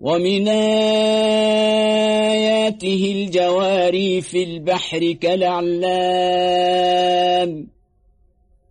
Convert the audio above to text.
ومن آياته الجواري في البحر كالأعلام.